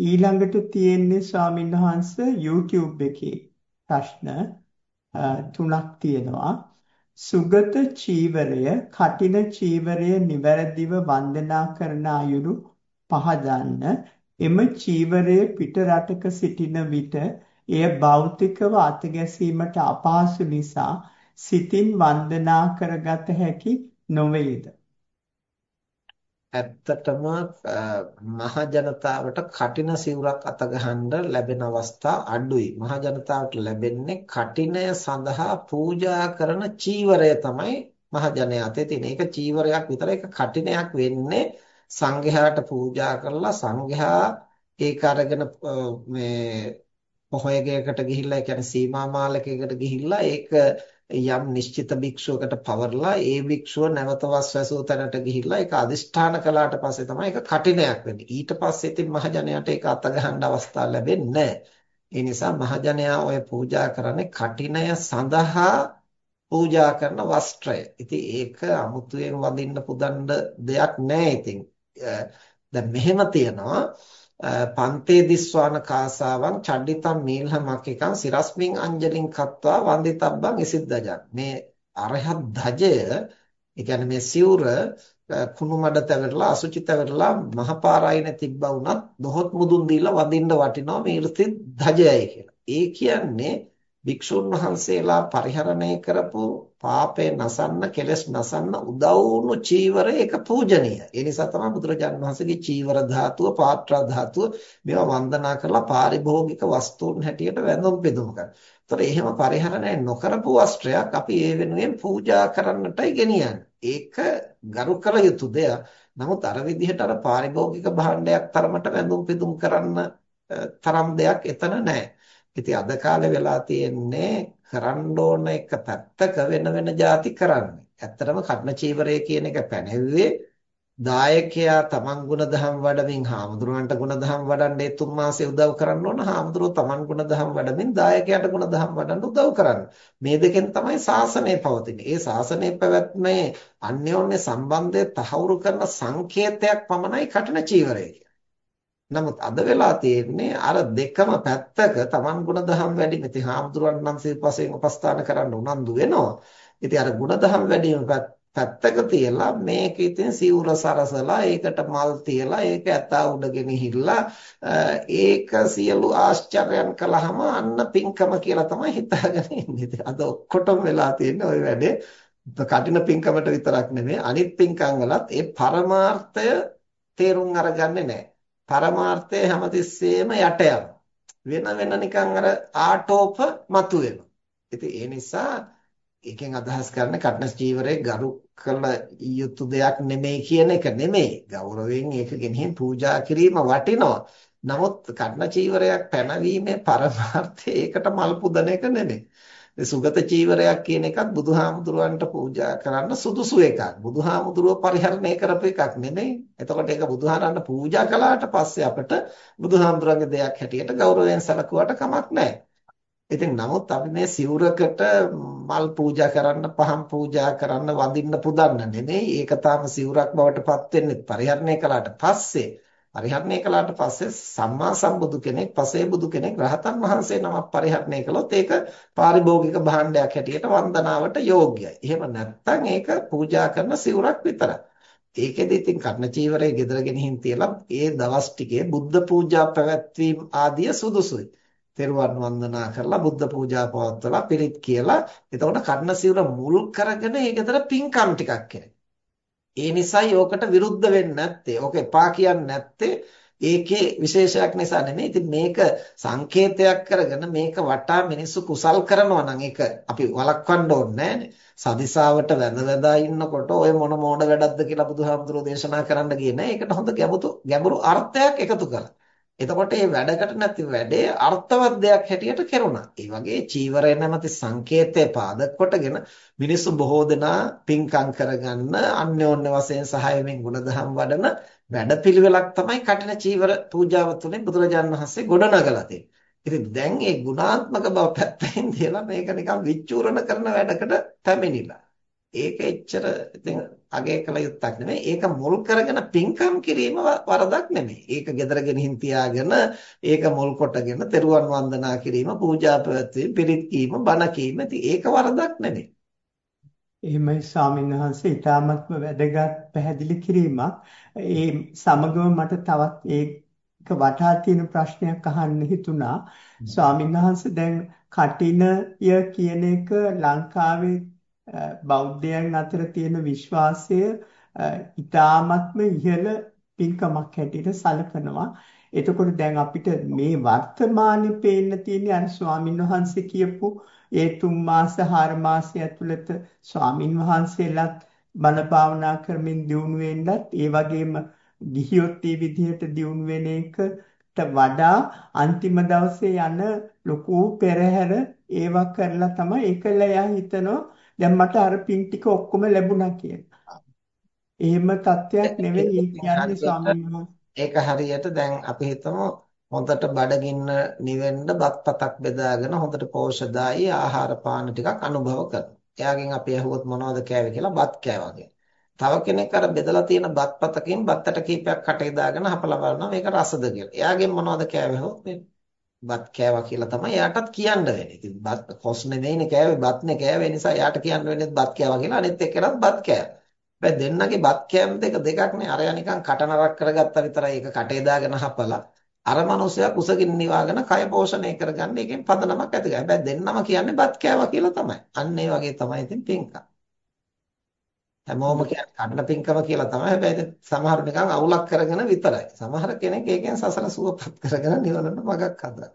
ඊළඟට තියෙන්නේ ස්වාමීන් වහන්සේ YouTube එකේ ප්‍රශ්න තුනක් තියෙනවා. සුගත චීවරය, කටින චීවරය නිවැරදිව වන්දනා කරන අයුරු පහදන්න. එම චීවරය පිට රටක සිටින විට එය භෞතිකව අතගැසීමට අපහසු නිසා සිතින් වන්දනා කරගත හැකි නොවේද? ඇත්තටම මහ ජනතාවට කටින සිවුරක් අත ගහන්න ලැබෙන අවස්ථා අඩුයි. මහ ජනතාවට ලැබෙන්නේ කටිනය සඳහා පූජා කරන චීවරය තමයි මහ ජනයා අතේ තියෙන. ඒක චීවරයක් විතර ඒක කටිනයක් වෙන්නේ සංඝයාට පූජා කරලා සංඝයා ඒක අරගෙන මේ පොහොයගයකට ගිහිල්ලා ඒ කියන්නේ සීමා මාලකයකට ගිහිල්ලා ඒක යම් නිශ්චිත භික්ෂුවකට පවර්ලා ඒ භික්ෂුව නැවත වස්වැසූ තැනට ගිහිල්ලා ඒක අදිෂ්ඨාන කළාට පස්සේ තමයි ඒක කටිනයක් වෙන්නේ. ඊට පස්සේ ඉතින් මහජනයාට ඒක අත ගහන්න අවස්ථාවක් ලැබෙන්නේ නැහැ. ඒ නිසා මහජනයා ඔය පූජා කරන්නේ කටිනය සඳහා පූජා කරන වස්ත්‍රය. ඉතින් ඒක අමුතුවෙන් වදින්න පුදන්න දෙයක් නැහැ ඉතින්. දැන් මෙහෙම තියනවා පන්තේ දිස්වාන කාසාවන් චඩ්ඩිතම් මීල්හමක්කං සිරස්මින් අංජලින් කତ୍වා වන්දිතබ්බං ඉසිද්දජං මේ අරහත් ධජය ඒ කියන්නේ මේ සිවුර කුණු මඩ තැවරලා අසුචි තැවරලා මහපාරායන තිබ්බා වුණත් දොහොත් මුදුන් දීලා වඳින්න වටිනවා මේ ඍති ධජයයි කියලා. ඒ කියන්නේ භික්ෂුන් වහන්සේලා පරිහරණය කරපු පාපේ නසන්න කෙලස් නසන්න උදව් වුණු චීවරය ඒක පූජනීය. ඒ නිසා තමයි බුදුරජාණන් වහන්සේගේ චීවර ධාතුව, පාත්‍රා ධාතුව මේවා වන්දනා කරලා පාරිභෝගික වස්තුන් හැටියට වැඳුම් පිදුම් කරන්නේ. ඒතර එහෙම පරිහරණය නොකරපු වස්ත්‍රයක් අපි ඒ වෙනුවෙන් පූජා කරන්නටයි ගෙනියන්නේ. ඒක ගරු කළ යුතු දෙයක්. නමුත් අර විදිහට අර පාරිභෝගික භාණ්ඩයක් තරමට වැඳුම් පිදුම් කරන්න තරම් දෙයක් එතන නැහැ. ඉතින් අද කාලේ වෙලා තියෙන්නේ කරන්න ඕන එක පැත්තක වෙන වෙන જાති කරන්නේ. ඇත්තටම කර්ණ චීවරය කියන එක පැනෙව්වේ දායකයා තමන් ගුණධම් වඩමින් හාමුදුරුවන්ට ගුණධම් වඩන්න ඒ තුන් මාසෙ උදව් කරන්න ඕන හාමුදුරුවෝ තමන් ගුණධම් වඩමින් දායකයාට ගුණධම් වඩන්න උදව් කරන්න. මේ දෙකෙන් තමයි ශාසනය පවතින්නේ. ඒ ශාසනය පැවැත්මේ අන්‍යෝන්‍ය සම්බන්ධය තහවුරු කරන සංකේතයක් පමණයි කඨින චීවරය. නමුත් අද වෙලා තියෙන්නේ අර දෙකම පැත්තක Taman ගුණධම් වැඩි මෙති හාමුදුරන් නම් සිල්පසෙන් උපස්ථාන කරන්න උනන්දු වෙනවා. ඉතින් අර ගුණධම් වැඩිම පැත්තක තියලා මේක ඉතින් සිවුර සරසලා ඒකට මල් තියලා ඒක ඇතා උඩ ගෙනහිල්ලා ඒක සියලු ආශ්චර්යයන් කළාම අන්න පිංකම කියලා තමයි හිතාගෙන ඉන්නේ. අද ඔක්කොටම වෙලා තියෙන්නේ ওই වැඩේ. කටින පිංකමට විතරක් නෙමෙයි අනිත් පිංකම් වලත් ඒ පරමාර්ථය තේරුම් අරගන්නේ නැහැ. පරමාර්ථය හැමතිස්සෙම යට වෙන වෙන නිකන් අර ආටෝප මතුවෙනවා. ඉතින් ඒ නිසා එකෙන් අදහස් කරන්නේ කට්නස් ජීවරේ ගරු කළ යුතු දෙයක් නෙමෙයි කියන එක නෙමෙයි. ගෞරවයෙන් ඒක ගෙනihin පූජා කිරීම වටිනවා. නමුත් කට්න චීවරයක් පැනවීමේ පරමාර්ථය ඒකට මල් පුදන එක නෙමෙයි. සුගත චීවරයක් කියන එකත් බුදුහාමුදුරුවන්ට පූජා කරන්න සුදුසු එකක්. බුදුහාමුදුරුව පරිහරණය කරපු එකක් නෙමෙයි. එතකොට ඒක බුදුහාරන්න පූජා කළාට පස්සේ අපිට බුදුහාමුදුරන්ගේ දෙයක් හැටියට ගෞරවයෙන් සැලකුවාට කමක් නැහැ. ඉතින් නමුත් අපි මේ සිවුරකට මල් පූජා කරන්න, පහන් පූජා කරන්න, වඳින්න පුදන්න නෙමෙයි. ඒක තාම සිවුරක් බවට පත් වෙන්නේ පරිහරණය කළාට පස්සේ. පරිහරණය කළාට පස්සේ සම්මා සම්බුදු කෙනෙක්, පසේ බුදු කෙනෙක්, රහතන් වහන්සේ නමක් පරිහරණය කළොත් ඒක පාරිභෝගික භාණ්ඩයක් හැටියට වන්දනාවට යෝග්‍යයි. එහෙම නැත්නම් ඒක පූජා කරන සිවුරක් විතරයි. ඒකෙදි ඉතින් කර්ණ චීවරයේ ගෙදර ගෙනihin තියලා ඒ දවස් ටිකේ බුද්ධ පූජා පැවැත්වීම ආදිය සුදුසුයි. තෙරුවන් වන්දනා කරලා බුද්ධ පූජා පවත්වලා පිරිත් කියලා එතකොට කර්ණ සිවුර මුල් කරගෙන ඒ ගෙදර පින්කම් ටිකක් කරනවා. ඒ නිසායි ඕකට විරුද්ධ වෙන්නේ නැත්තේ. ඕක එපා කියන්නේ නැත්තේ ඒකේ විශේෂයක් නිසා නෙමෙයි. ඉතින් මේක සංකේතයක් කරගෙන මේක වටා මිනිස්සු කුසල් කරනවා නම් ඒක අපි වළක්වන්න ඕනේ සදිසාවට වැඳ වැඳා ඉන්නකොට ඔය මොන මෝඩ වැඩක්ද කියලා බුදුහාමුදුරෝ දේශනා කරන්න ගියේ නෑ. ඒකට හොඳ ගැඹුරු ගැඹුරු අර්ථයක් එකතු කළා. එතකොට මේ වැඩකට නැති වැඩේ අර්ථවත් දෙයක් හැටියට කෙරුණා. ඒ වගේ චීවරය නැමැති සංකේතය පාදක කොටගෙන මිනිස්සු බොහෝ දෙනා පින්කම් කරගන්න අන්‍යෝන්‍ය වශයෙන් සහායමින් ගුණධම් වඩන වැඩපිළිවෙලක් තමයි කටින චීවර පූජාව තුළින් බුදුරජාණන් වහන්සේ ගොඩනගලා තියෙන්නේ. ඉතින් දැන් මේ ගුණාත්මක බව පැත්තෙන් දාලා මේක නිකන් විචූරණ කරන වැඩකට පැමිණිලා. ඒක එච්චර ඉතින් අගය කළ යුත්තක් නෙමෙයි. ඒක මුල් කරගෙන පින්කම් කිරීම වරදක් නෙමෙයි. ඒක gedara ගෙනින් තියාගෙන ඒක මුල් කොටගෙන තෙරුවන් වන්දනා කිරීම, පූජා පැවැත්වීම, පිරිත් කීම, බණ කීම ඒක වරදක් නෙමෙයි. එහෙමයි ස්වාමීන් වහන්සේ ඊටාත්ම වැදගත් පැහැදිලි කිරීමක්. ඒ සමගම මට තවත් ඒක වටහා තියෙන ප්‍රශ්නයක් අහන්න හිතුණා. ස්වාමීන් වහන්සේ දැන් කටිනය කියන එක ලංකාවේ බෞද්ධයන් අතර තියෙන විශ්වාසය ඊටාත්ම ඉහළ පින්කමක් හැටියට සැලකනවා. එතකොට දැන් අපිට මේ වර්තමානයේ පේන්න තියෙන අර ස්වාමින් වහන්සේ කියපු ඒ තුන් මාස හාර මාසය ඇතුළත ස්වාමින් වහන්සේලාත් බණ භාවනා කරමින් දියුණු වෙන්නත් ඒ වගේම ගිහියොත් ඒ විදිහට දියුණු වෙන එකට වඩා අන්තිම දවසේ යන ලොකු පෙරහැර ඒවා කරලා තමයි ඒකල එයා හිතනවා දැන් මට අර පින් ටික ඔක්කොම ලැබුණා කියලා. එහෙම තත්ත්වයක් නෙවෙයි කියන්නේ ස්වාමීන්. ඒක හරියට දැන් අපි හිතමු හොඳට බඩගින්න නිවෙන්න බත්පතක් බෙදාගෙන හොඳට පෝෂදායී ආහාර පාන ටිකක් අනුභව කරනවා. එයාගෙන් අපි අහුවොත් මොනවද කෑවේ කියලා බත් කෑවා තව කෙනෙක් අර බෙදලා තියෙන බත්පතකින් බත්තට කීපයක් කටේ දාගෙන හපලා බලනවා මේක රසද කියලා. එයාගෙන් මොනවද කෑවේ හොත් බත් කෑවා කියලා තමයි එයාටත් කියන්න වෙන්නේ. ඉතින් බත් කොස් නෙමෙයිනේ කෑවේ බත්නේ කෑවේ නිසා එයාට කියන්න වෙන්නේ බත් කෑවා කියලා අනිත් එක්කෙනාත් බත් කෑවා. හැබැයි දෙන්නගේ බත් කෑම දෙක දෙකක් නේ. අරයා නිකන් කට නරක් කරගත්තා විතරයි ඒක කටේ දාගෙන හපලා. අර මනුස්සයා කුසගින්න නිවාගෙන කය පෝෂණය කරගන්න එකෙන් පදනමක් ඇති කරගන්න. හැබැයි දෙන්නම කියන්නේ බත් කෑවා කියලා තමයි. අන්න ඒ වගේ තමයි ඉතින් පින්කම්. හැමෝම කියන්නේ කඩන පින්කම කියලා තමයි. හැබැයි සමහර නිකන් අවුලක් කරගෙන විතරයි. සමහර කෙනෙක් ඒකෙන් සසල සුවපත් කරගෙන නිවනට මගක් හදනවා.